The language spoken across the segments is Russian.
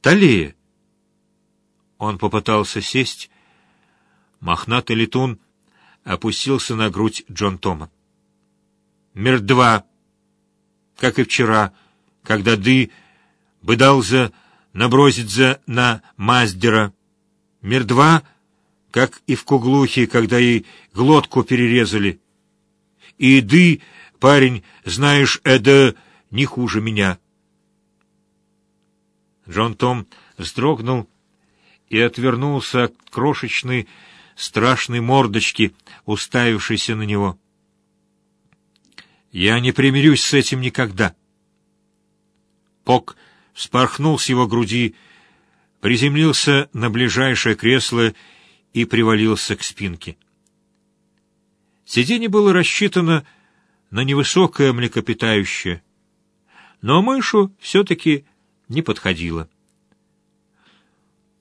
Талия. Он попытался сесть. Мохнатый летун опустился на грудь Джон Тома. «Мертва, как и вчера, когда ты быдался наброситься на Маздера. Мертва, как и в Куглухе, когда ей глотку перерезали. И ты, парень, знаешь, это не хуже меня». Джон Том вздрогнул и отвернулся от крошечной страшной мордочки, уставившейся на него. «Я не примирюсь с этим никогда». Пок спорхнул с его груди, приземлился на ближайшее кресло и привалился к спинке. Сиденье было рассчитано на невысокое млекопитающее, но мышу все-таки не подходило.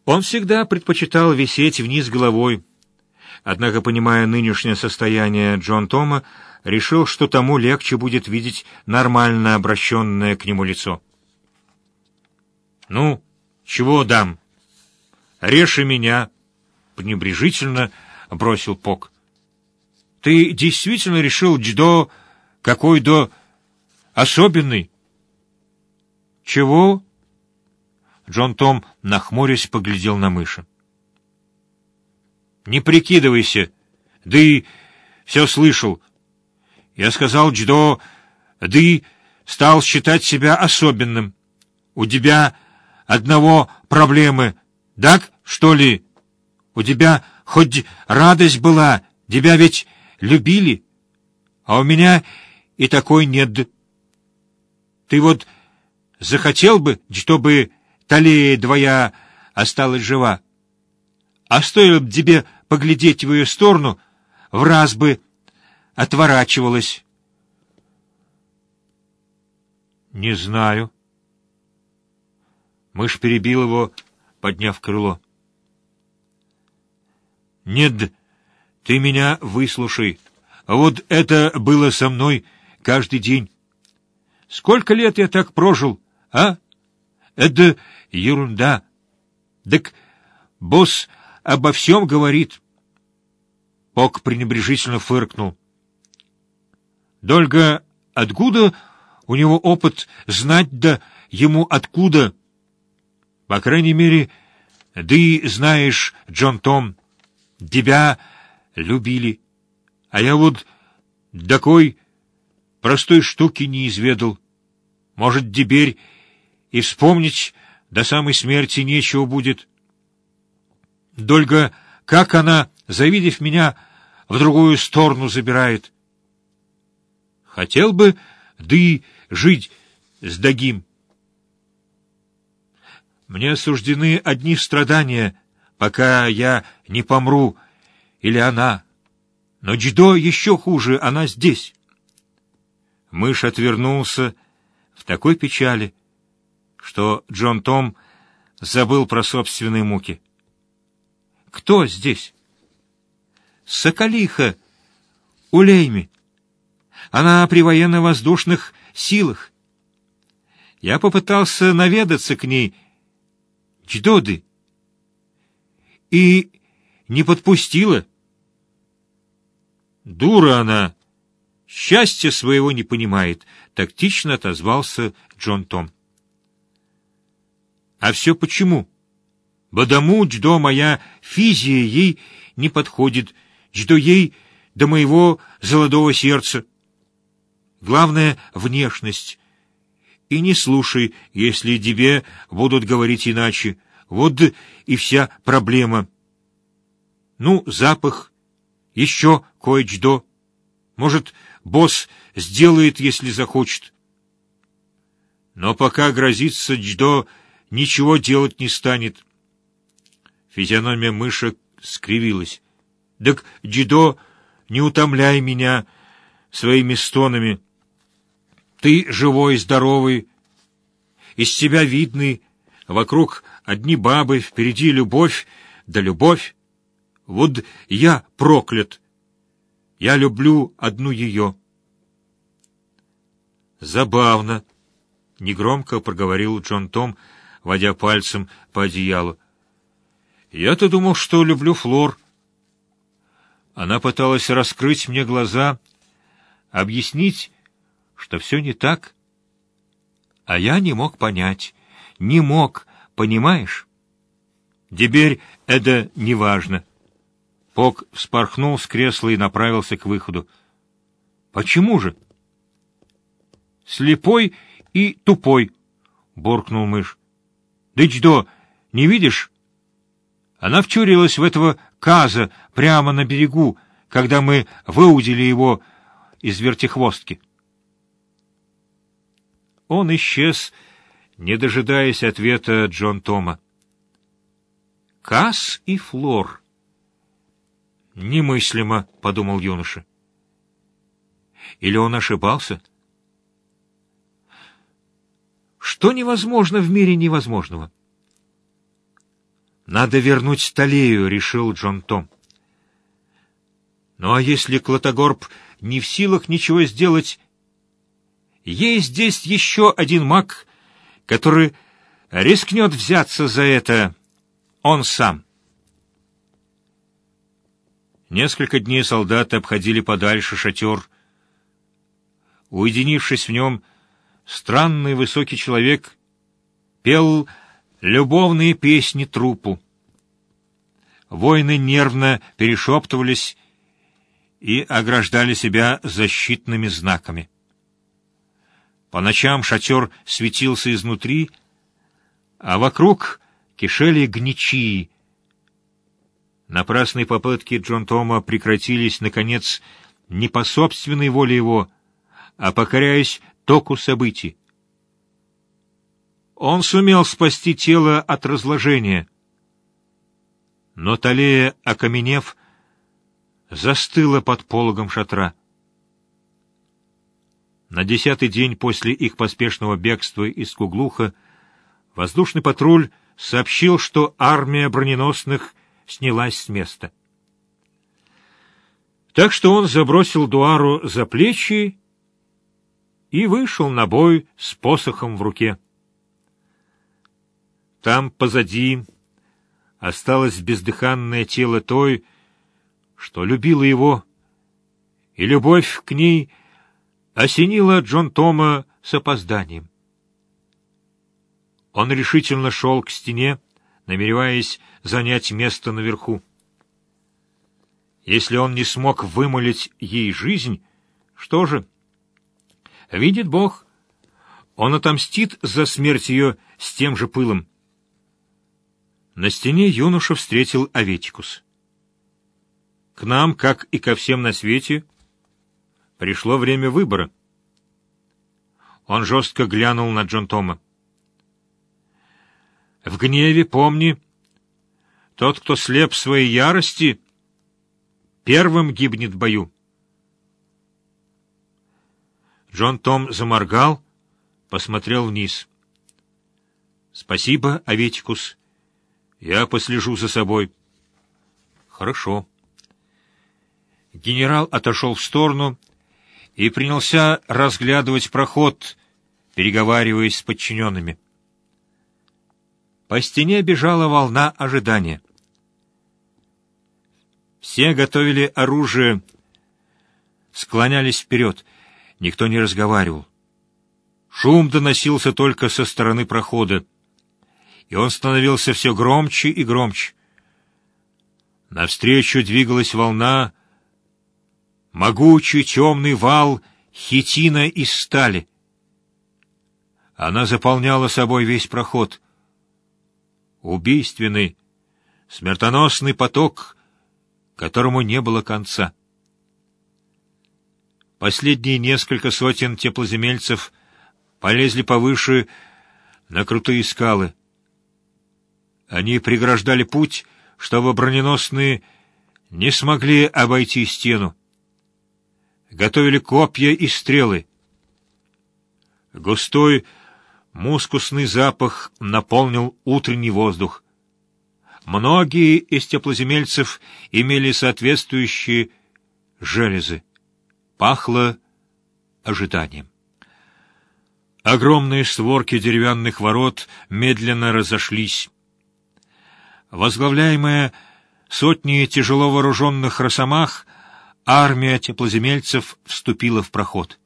Он всегда предпочитал висеть вниз головой, однако, понимая нынешнее состояние Джон Тома, решил, что тому легче будет видеть нормально обращенное к нему лицо. «Ну, чего дам? Реши меня!» — пренебрежительно бросил Пок. «Ты действительно решил, Дждо, какой-то особенный?» «Чего?» Джон Том, нахмурясь, поглядел на мыши. «Не прикидывайся, и все слышал. Я сказал Дждо, ты стал считать себя особенным. У тебя одного проблемы, так, что ли? У тебя хоть радость была, тебя ведь любили, а у меня и такой нет. Ты вот захотел бы, чтобы Талия твоя осталась жива, а стоило бы тебе поглядеть в ее сторону, в раз бы отворачивалась. Не знаю. Мышь перебил его, подняв крыло. Нет, ты меня выслушай. Вот это было со мной каждый день. Сколько лет я так прожил, а? Это ерунда. Так босс обо всем говорит. Пок пренебрежительно фыркнул. Дольга, откуда у него опыт знать да ему откуда? По крайней мере, ты знаешь, Джон Том, тебя любили. А я вот такой простой штуки не изведал. Может, теперь и вспомнить до самой смерти нечего будет. Дольга, как она, завидев меня, в другую сторону забирает. Хотел бы ты жить с Дагим. Мне суждены одни страдания, пока я не помру, или она. Но Джидо еще хуже, она здесь. Мышь отвернулся в такой печали, что Джон Том забыл про собственные муки. «Кто здесь?» «Соколиха, Улейми. Она при военно-воздушных силах. Я попытался наведаться к ней, Чдоды, и не подпустила. Дура она, счастья своего не понимает, — тактично отозвался Джон Том. А все почему? Потому, Дждо, моя физия ей не подходит, Дждо ей до моего золотого сердца. Главное — внешность. И не слушай, если тебе будут говорить иначе. Вот и вся проблема. Ну, запах, еще кое-что. Может, босс сделает, если захочет. Но пока грозится Дждо ничего делать не станет. Физиономия мыши скривилась. «Так, Дидо, не утомляй меня своими стонами. Ты живой, здоровый, из тебя видный, вокруг одни бабы, впереди любовь, да любовь. Вот я проклят. Я люблю одну ее». «Забавно», — негромко проговорил Джон Том, водя пальцем по одеялу. «Я-то думал, что люблю Флор». Она пыталась раскрыть мне глаза, объяснить, что все не так. А я не мог понять, не мог, понимаешь? Теперь это неважно. Пок вспорхнул с кресла и направился к выходу. «Почему же?» «Слепой и тупой», — буркнул мышь. «Ты что, не видишь?» Она вчурилась в этого каза прямо на берегу, когда мы выудили его из вертихвостки. Он исчез, не дожидаясь ответа Джон Тома. Кас и Флор. Немыслимо, — подумал юноша. Или он ошибался? Что невозможно в мире невозможного? Надо вернуть Столею, — решил Джон Том. Ну а если Клотогорб не в силах ничего сделать, есть здесь еще один маг, который рискнет взяться за это он сам. Несколько дней солдаты обходили подальше шатер. Уединившись в нем, странный высокий человек пел любовные песни трупу. Воины нервно перешептывались и ограждали себя защитными знаками. По ночам шатер светился изнутри, а вокруг кишели гничи. Напрасные попытки Джон Тома прекратились, наконец, не по собственной воле его, а покоряясь току событий. Он сумел спасти тело от разложения. Но Талея, окаменев, застыла под пологом шатра. На десятый день после их поспешного бегства из Куглуха воздушный патруль сообщил, что армия броненосных снялась с места. Так что он забросил Дуару за плечи и вышел на бой с посохом в руке. Там позади осталось бездыханное тело той, что любила его, и любовь к ней осенила Джон Тома с опозданием. Он решительно шел к стене, намереваясь занять место наверху. Если он не смог вымолить ей жизнь, что же? Видит Бог, он отомстит за смерть ее с тем же пылом. На стене юноша встретил Аветикус. К нам, как и ко всем на свете, пришло время выбора. Он жестко глянул на Джон Тома. В гневе помни, тот, кто слеп своей ярости, первым гибнет в бою. Джон Том заморгал, посмотрел вниз. — Спасибо, Аветикус. Я послежу за собой. — Хорошо. Генерал отошел в сторону и принялся разглядывать проход, переговариваясь с подчиненными. По стене бежала волна ожидания. Все готовили оружие, склонялись вперед. Никто не разговаривал. Шум доносился только со стороны прохода, и он становился все громче и громче. Навстречу двигалась волна, могучий темный вал хитина из стали. Она заполняла собой весь проход — убийственный, смертоносный поток, которому не было конца. Последние несколько сотен теплоземельцев полезли повыше на крутые скалы. Они преграждали путь, чтобы броненосные не смогли обойти стену. Готовили копья и стрелы. Густой Мускусный запах наполнил утренний воздух. Многие из теплоземельцев имели соответствующие железы. Пахло ожиданием. Огромные створки деревянных ворот медленно разошлись. Возглавляемая сотней тяжело вооруженных росомах, армия теплоземельцев вступила в проход.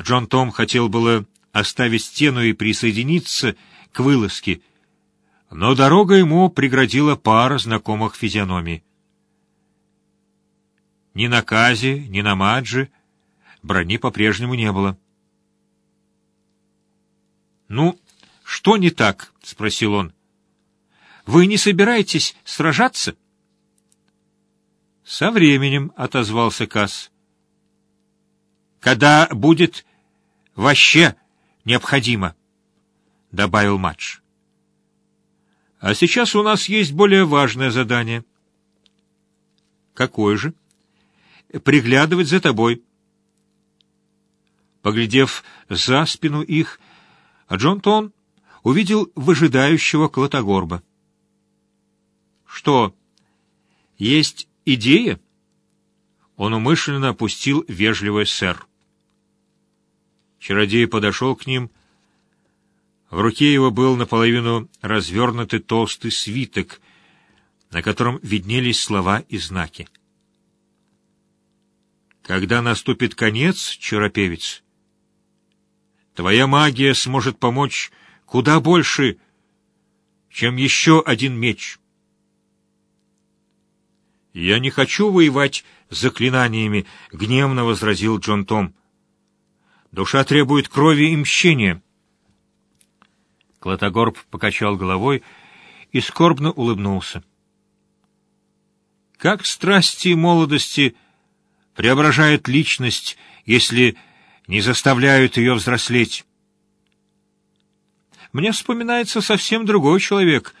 Джон Том хотел было оставить стену и присоединиться к вылазке, но дорога ему преградила пара знакомых физиономий. Ни на Казе, ни на Мадже брони по-прежнему не было. «Ну, что не так?» — спросил он. «Вы не собираетесь сражаться?» «Со временем», — отозвался Касс. «Когда будет вообще необходимо», — добавил Мадж. «А сейчас у нас есть более важное задание». «Какое же?» «Приглядывать за тобой». Поглядев за спину их, Джон Тон увидел выжидающего Клотогорба. «Что, есть идея?» Он умышленно опустил вежливое «сэр». Чародей подошел к ним. В руке его был наполовину развернутый толстый свиток, на котором виднелись слова и знаки. «Когда наступит конец, чаропевец, Твоя магия сможет помочь куда больше, чем еще один меч. «Я не хочу воевать заклинаниями», — гневно возразил Джон Том. «Душа требует крови и мщения». Клотогорб покачал головой и скорбно улыбнулся. Как страсти молодости преображают личность, если не заставляют ее взрослеть. Мне вспоминается совсем другой человек,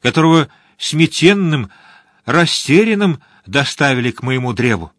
которого сметенным, растерянным доставили к моему древу.